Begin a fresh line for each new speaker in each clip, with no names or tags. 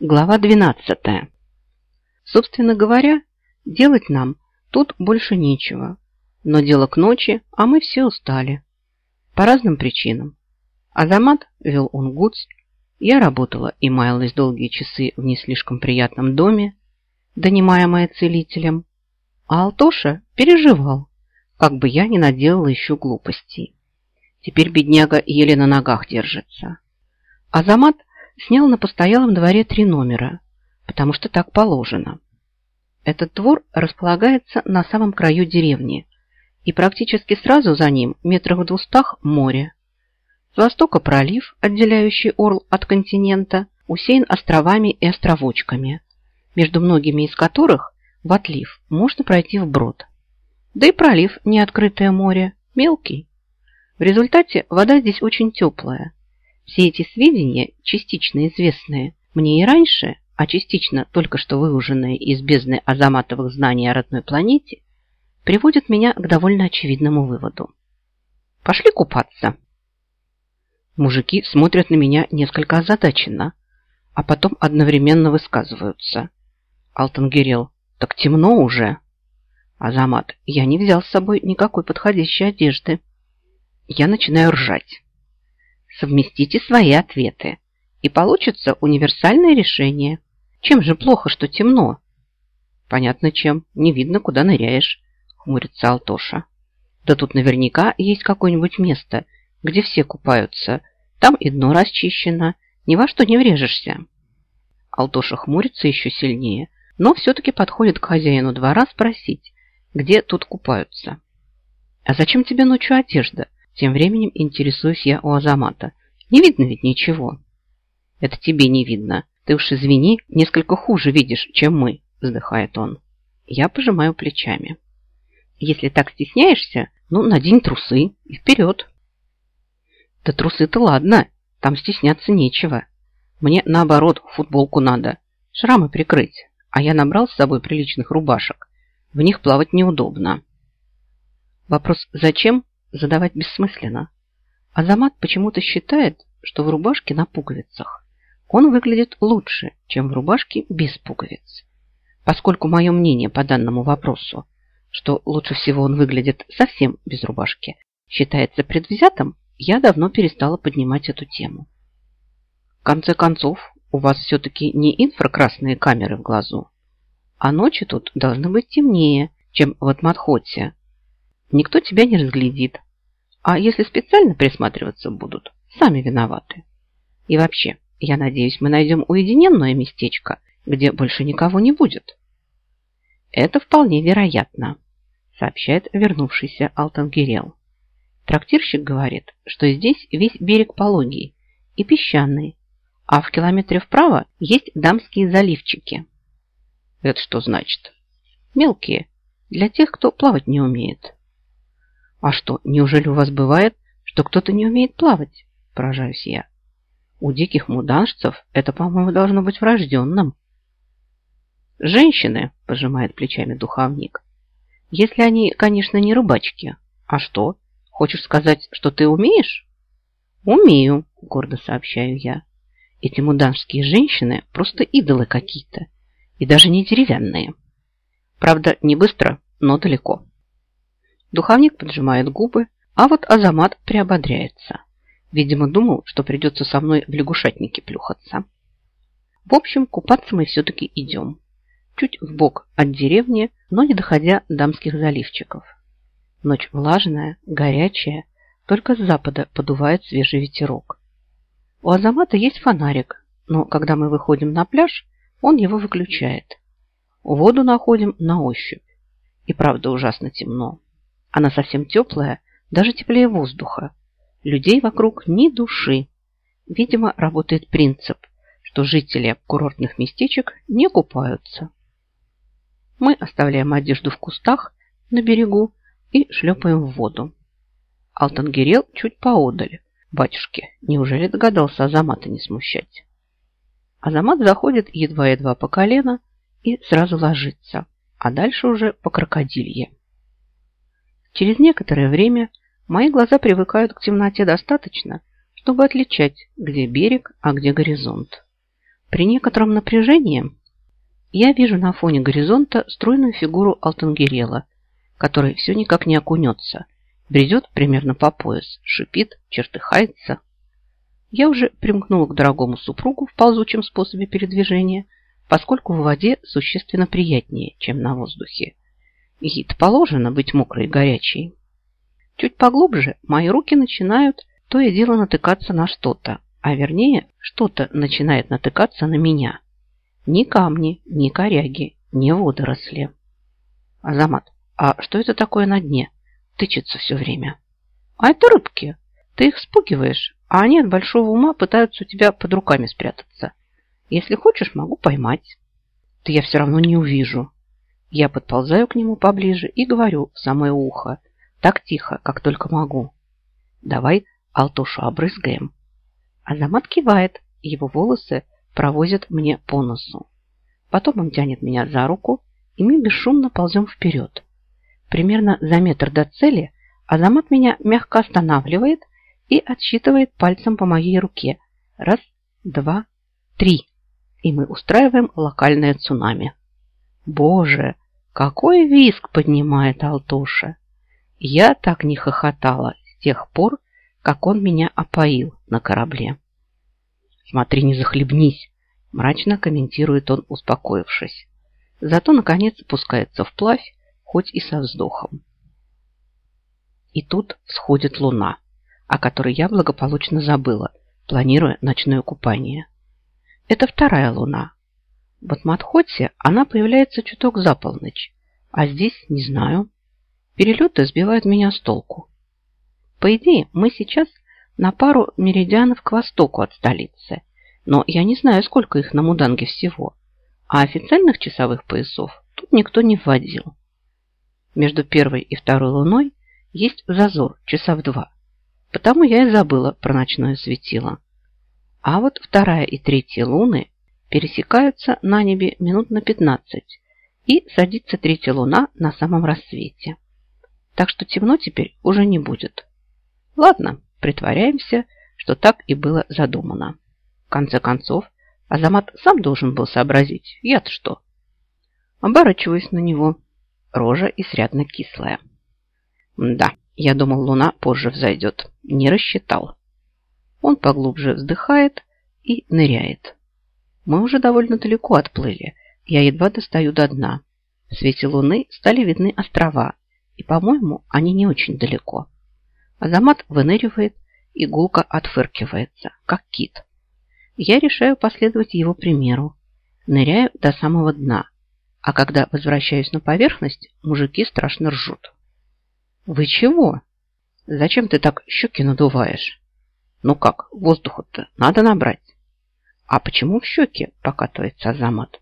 Глава 12. Собственно говоря, делать нам тут больше нечего. Но дело к ночи, а мы все устали. По разным причинам. Азамат вел он гуц, я работала и маялась долгие часы в не слишком приятном доме, донимаемая целителем, а Алтоша переживал, как бы я не наделала еще глупостей. Теперь бедняга еле на ногах держится. Азамат снял на постоялом дворе три номера, потому что так положено. Этот двор располагается на самом краю деревни, и практически сразу за ним, метрах в двустах, море. С востока пролив, отделяющий Орл от континента, усеян островами и островочками, между многими из которых в отлив можно пройти вброд. Да и пролив не открытое море, мелкий. В результате вода здесь очень теплая, все эти сведения, частично известные мне и раньше, а частично только что выуженные из бездны азаматовых знаний о родной планете, приводят меня к довольно очевидному выводу. Пошли купаться. Мужики смотрят на меня несколько озадаченно, а потом одновременно высказываются. Алтангерел, так темно уже. Азамат, я не взял с собой никакой подходящей одежды. Я начинаю ржать. Совместите свои ответы, и получится универсальное решение. Чем же плохо, что темно? Понятно чем. Не видно, куда ныряешь, хмурится Алтоша. Да тут наверняка есть какое-нибудь место, где все купаются. Там и дно расчищено, ни во что не врежешься. Алтоша хмурится еще сильнее, но все-таки подходит к хозяину двора спросить, где тут купаются. «А зачем тебе ночью одежда?» Тем временем интересуюсь я у Азамата. Не видно ведь ничего. Это тебе не видно. Ты уж извини, несколько хуже видишь, чем мы, вздыхает он. Я пожимаю плечами. Если так стесняешься, ну, надень трусы и вперед. Да трусы-то ладно, там стесняться нечего. Мне, наоборот, футболку надо, шрамы прикрыть, а я набрал с собой приличных рубашек. В них плавать неудобно. Вопрос «зачем?» Задавать бессмысленно. Азамат почему-то считает, что в рубашке на пуговицах он выглядит лучше, чем в рубашке без пуговиц. Поскольку мое мнение по данному вопросу, что лучше всего он выглядит совсем без рубашки, считается предвзятым, я давно перестала поднимать эту тему. В конце концов, у вас все-таки не инфракрасные камеры в глазу, а ночи тут должны быть темнее, чем в Атматхоте, Никто тебя не разглядит. А если специально присматриваться будут, сами виноваты. И вообще, я надеюсь, мы найдем уединенное местечко, где больше никого не будет. Это вполне вероятно, сообщает вернувшийся Алтангирел. Трактирщик говорит, что здесь весь берег пологий и песчаный, а в километре вправо есть дамские заливчики. Это что значит? Мелкие, для тех, кто плавать не умеет. А что, неужели у вас бывает, что кто-то не умеет плавать? Поражаюсь я. У диких муданшцев это, по-моему, должно быть врожденным. Женщины, пожимает плечами духовник, если они, конечно, не рыбачки. А что? Хочешь сказать, что ты умеешь? Умею, гордо сообщаю я. Эти муданские женщины просто идолы какие-то. И даже не деревянные. Правда, не быстро, но далеко. Духовник поджимает губы, а вот Азамат приободряется. Видимо, думал, что придется со мной в лягушатнике плюхаться. В общем, купаться мы все-таки идем. Чуть в бок от деревни, но не доходя дамских заливчиков. Ночь влажная, горячая, только с запада подувает свежий ветерок. У Азамата есть фонарик, но когда мы выходим на пляж, он его выключает. Воду находим на ощупь. И правда ужасно темно. Она совсем теплая, даже теплее воздуха. Людей вокруг ни души. Видимо, работает принцип, что жители курортных местечек не купаются. Мы оставляем одежду в кустах на берегу и шлепаем в воду. Алтангирел чуть поодаль. Батюшки, неужели догадался Азамата не смущать? Азамат заходит едва-едва по колено и сразу ложится, а дальше уже по крокодилье. Через некоторое время мои глаза привыкают к темноте достаточно, чтобы отличать, где берег, а где горизонт. При некотором напряжении я вижу на фоне горизонта стройную фигуру Алтангерела, который все никак не окунется, бредет примерно по пояс, шипит, чертыхается. Я уже примкнула к дорогому супругу в ползучем способе передвижения, поскольку в воде существенно приятнее, чем на воздухе. Ей-то положено быть мокрой и горячей. Чуть поглубже мои руки начинают то и дело натыкаться на что-то, а вернее, что-то начинает натыкаться на меня. Ни камни, ни коряги, ни водоросли. Азамат, а что это такое на дне? Тычется все время. А это рыбки. Ты их спугиваешь, а они от большого ума пытаются у тебя под руками спрятаться. Если хочешь, могу поймать. Да я все равно не увижу. Я подползаю к нему поближе и говорю в самое ухо, так тихо, как только могу. Давай Алтошу обрызгаем. Азамат кивает, его волосы провозят мне по носу. Потом он тянет меня за руку, и мы бесшумно ползем вперед. Примерно за метр до цели Азамат меня мягко останавливает и отсчитывает пальцем по моей руке. Раз, два, три. И мы устраиваем локальное цунами. Боже, какой виск поднимает Алтоша! Я так не хохотала с тех пор, как он меня опоил на корабле. «Смотри, не захлебнись!» – мрачно комментирует он, успокоившись. Зато, наконец, пускается вплавь, хоть и со вздохом. И тут всходит луна, о которой я благополучно забыла, планируя ночное купание. Это вторая луна. В Батматхоте она появляется чуток за полночь, а здесь не знаю. Перелеты сбивают меня с толку. По идее, мы сейчас на пару меридианов к востоку от столицы, но я не знаю, сколько их на Муданге всего, а официальных часовых поясов тут никто не вводил. Между первой и второй луной есть зазор часа в два, потому я и забыла про ночное светило. А вот вторая и третья луны пересекаются на небе минут на 15, и садится третья луна на самом рассвете. Так что темно теперь уже не будет. Ладно, притворяемся, что так и было задумано. В конце концов, Азамат сам должен был сообразить. Я-то что? Оборачиваюсь на него. Рожа изрядно кислая. Да, я думал, луна позже взойдет. Не рассчитал. Он поглубже вздыхает и ныряет. Мы уже довольно далеко отплыли. Я едва достаю до дна. В свете луны стали видны острова, и, по-моему, они не очень далеко. Азамат выныривает и гулко отфыркивается, как кит. Я решаю последовать его примеру. Ныряю до самого дна, а когда возвращаюсь на поверхность, мужики страшно ржут. «Вы чего? Зачем ты так щеки надуваешь?» «Ну как, воздуху-то надо набрать». «А почему в щеки?» – покатывается Азамат.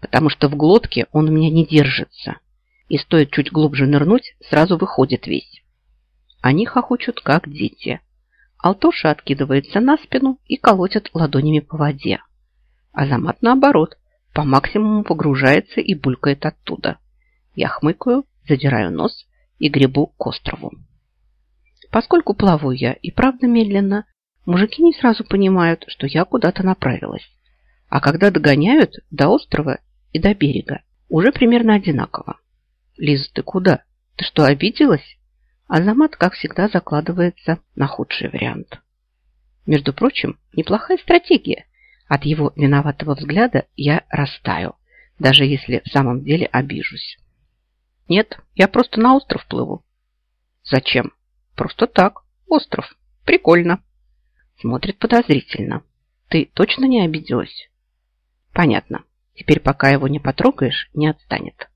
«Потому что в глотке он у меня не держится, и стоит чуть глубже нырнуть, сразу выходит весь». Они хохочут, как дети. Алтоша откидывается на спину и колотит ладонями по воде. Азамат, наоборот, по максимуму погружается и булькает оттуда. Я хмыкаю, задираю нос и гребу к острову. Поскольку плаваю я и правда медленно, мужики не сразу понимают, что я куда-то направилась. А когда догоняют до острова и до берега, уже примерно одинаково. Лиза, ты куда? Ты что, обиделась? Азамат, как всегда, закладывается на худший вариант. Между прочим, неплохая стратегия. От его виноватого взгляда я растаю, даже если в самом деле обижусь. Нет, я просто на остров плыву. Зачем? Просто так. Остров. Прикольно. Смотрит подозрительно. Ты точно не обиделась? Понятно. Теперь, пока его не потрогаешь, не отстанет.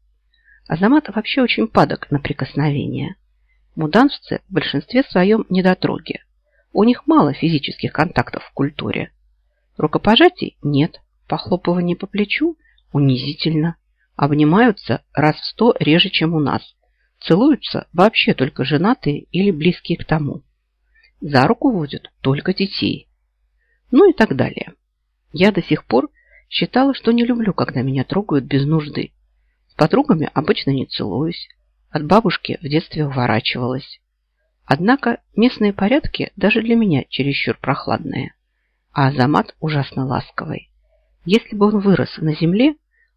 Азамат вообще очень падок на прикосновение. Муданжцы в большинстве своем недотроги. У них мало физических контактов в культуре. Рукопожатий нет, похлопываний по плечу унизительно. Обнимаются раз в сто реже, чем у нас. Целуются вообще только женатые или близкие к тому. За руку водят только детей. Ну и так далее. Я до сих пор считала, что не люблю, когда меня трогают без нужды. С подругами обычно не целуюсь. От бабушки в детстве уворачивалась. Однако местные порядки даже для меня чересчур прохладные. А Азамат ужасно ласковый. Если бы он вырос на земле,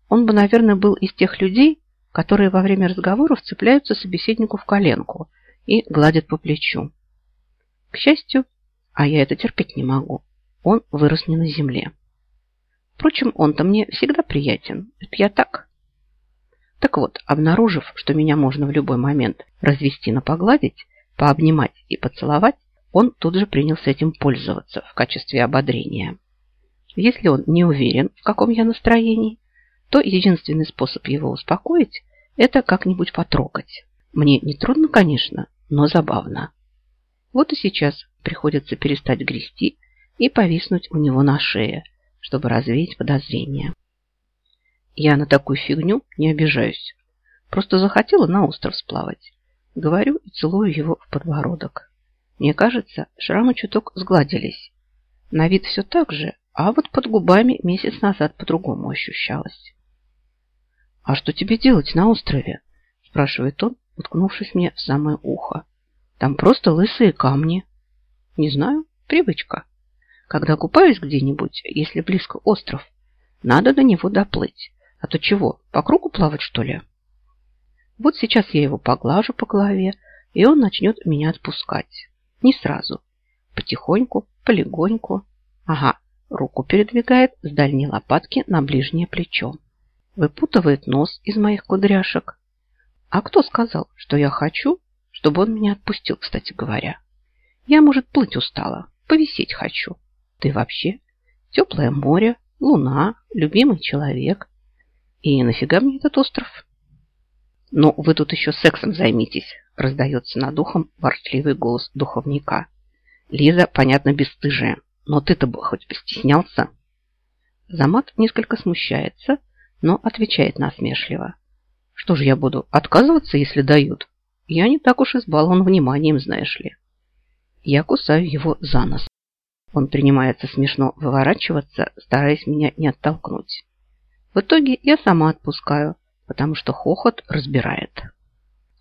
он бы, наверное, был из тех людей, которые во время разговоров цепляются собеседнику в коленку и гладят по плечу. К счастью, а я это терпеть не могу, он вырос не на земле. Впрочем, он-то мне всегда приятен. Это я так. Так вот, обнаружив, что меня можно в любой момент развести на погладить, пообнимать и поцеловать, он тут же принялся этим пользоваться в качестве ободрения. Если он не уверен, в каком я настроении, то единственный способ его успокоить – это как-нибудь потрогать. Мне не трудно, конечно, но забавно. Вот и сейчас приходится перестать грести и повиснуть у него на шее, чтобы развеять подозрения. Я на такую фигню не обижаюсь. Просто захотела на остров сплавать. Говорю и целую его в подбородок. Мне кажется, шрамы чуток сгладились. На вид все так же, а вот под губами месяц назад по-другому ощущалось. «А что тебе делать на острове?» спрашивает он, уткнувшись мне в самое ухо. «Там просто лысые камни». «Не знаю, привычка. Когда купаюсь где-нибудь, если близко остров, надо до него доплыть. А то чего, по кругу плавать, что ли?» Вот сейчас я его поглажу по голове, и он начнет меня отпускать. Не сразу. Потихоньку, полегоньку. Ага, руку передвигает с дальней лопатки на ближнее плечо. Выпутывает нос из моих кудряшек. А кто сказал, что я хочу, чтобы он меня отпустил, кстати говоря? Я, может, плыть устала, повисеть хочу. Ты вообще теплое море, луна, любимый человек. И нафига мне этот остров? «Ну, вы тут еще сексом займитесь», – раздается над ухом ворчливый голос духовника. Лиза, понятно, бесстыжая. Но ты-то бы хоть постеснялся. Замат несколько смущается, но отвечает насмешливо. Что же я буду, отказываться, если дают? Я не так уж избалован вниманием, знаешь ли. Я кусаю его за нос. Он принимается смешно выворачиваться, стараясь меня не оттолкнуть. В итоге я сама отпускаю, потому что хохот разбирает.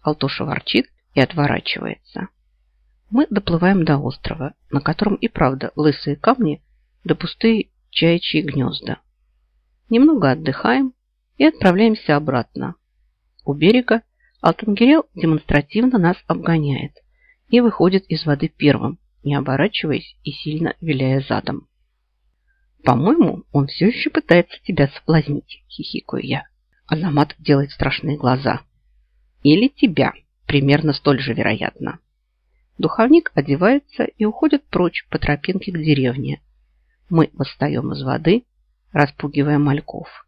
Алтоша ворчит и отворачивается. Мы доплываем до острова, на котором и правда лысые камни да пустые чаячьи гнезда. Немного отдыхаем и отправляемся обратно. У берега Алтангирел демонстративно нас обгоняет и выходит из воды первым, не оборачиваясь и сильно виляя задом. «По-моему, он все еще пытается тебя соблазнить», – хихикаю я. Азамат делает страшные глаза. Или тебя, примерно столь же вероятно. Духовник одевается и уходит прочь по тропинке к деревне. Мы восстаем из воды, распугивая мальков.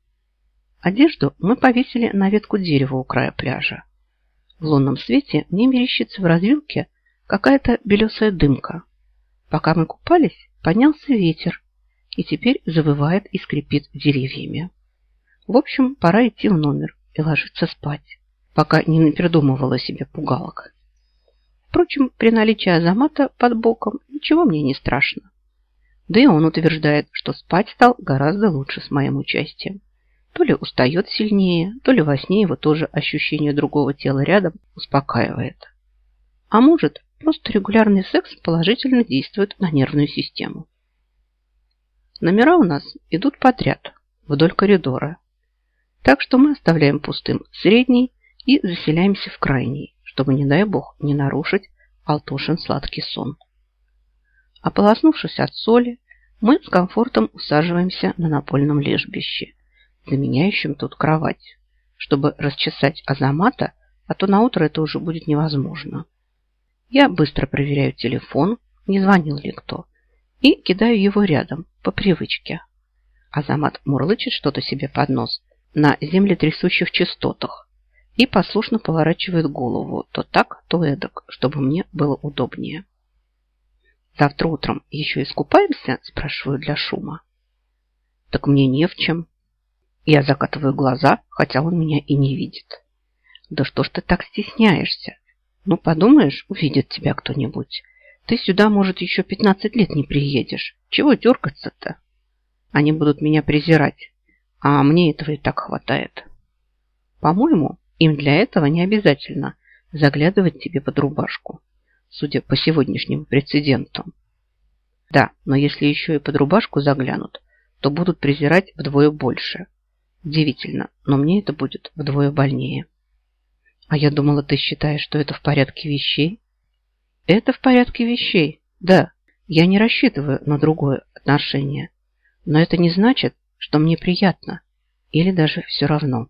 Одежду мы повесили на ветку дерева у края пляжа. В лунном свете мне мерещится в развилке какая-то белесая дымка. Пока мы купались, поднялся ветер и теперь завывает и скрипит деревьями. В общем, пора идти в номер и ложиться спать, пока не напередумывала себе пугалок. Впрочем, при наличии Азамата под боком ничего мне не страшно. Да и он утверждает, что спать стал гораздо лучше с моим участием. То ли устает сильнее, то ли во сне его тоже ощущение другого тела рядом успокаивает. А может, просто регулярный секс положительно действует на нервную систему. Номера у нас идут подряд, вдоль коридора, так что мы оставляем пустым средний и заселяемся в крайний, чтобы, не дай бог, не нарушить Алтошин сладкий сон. Ополоснувшись от соли, мы с комфортом усаживаемся на напольном лежбище, заменяющем тут кровать, чтобы расчесать Азамата, а то на утро это уже будет невозможно. Я быстро проверяю телефон, не звонил ли кто, и кидаю его рядом, по привычке. Азамат мурлычет что-то себе под нос на землетрясущих частотах и послушно поворачивает голову то так, то эдак, чтобы мне было удобнее. «Завтра утром еще искупаемся?» – спрашиваю для шума. «Так мне не в чем». Я закатываю глаза, хотя он меня и не видит. «Да что ж ты так стесняешься? Ну, подумаешь, увидит тебя кто-нибудь. Ты сюда, может, еще пятнадцать лет не приедешь. Чего дергаться-то? Они будут меня презирать. А мне этого и так хватает. По-моему, им для этого не обязательно заглядывать тебе под рубашку, судя по сегодняшнему прецеденту. Да, но если еще и под рубашку заглянут, то будут презирать вдвое больше. Удивительно, но мне это будет вдвое больнее. А я думала, ты считаешь, что это в порядке вещей? Это в порядке вещей, да. Я не рассчитываю на другое отношение. Но это не значит, что мне приятно или даже все равно.